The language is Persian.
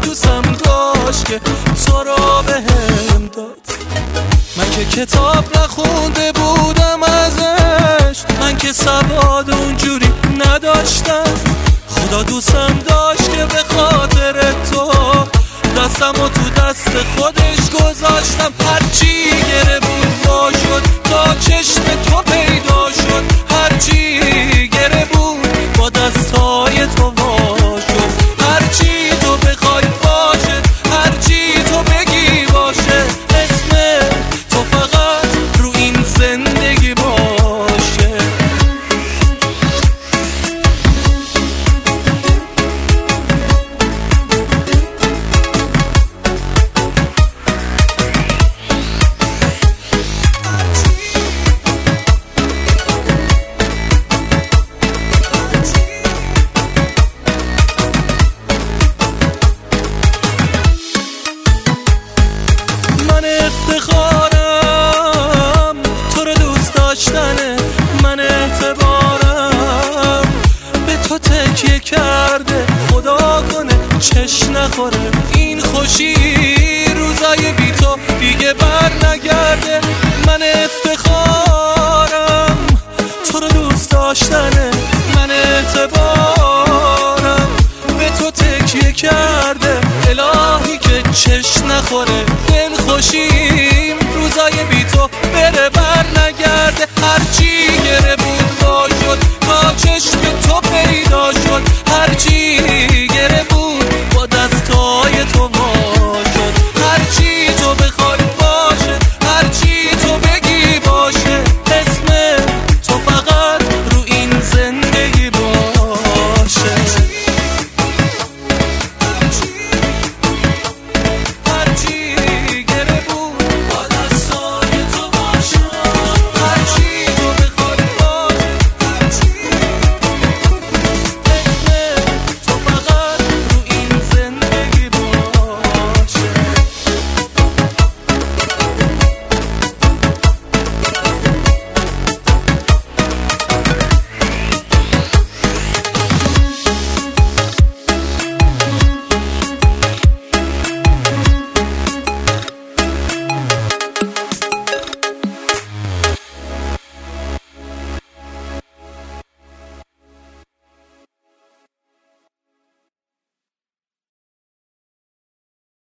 دوستم داشت که تو رو به هم داد. من که کتاب نخونده بودم ازش من که سواد اونجوری نداشتم. خدا دوستم داشت که به خاطر تو دستم و تو دست خودش گذاشتم. هرچی نخوره این خوشی روزای بی تو دیگه بر نگرده. من افتخارم تو رو دوست داشتنه. من اعتبارم به تو تکیه کرده. الهی که چش نخوره. دل خوشیم روزای بی تو بره بر نگرده. هرچی